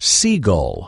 seagull.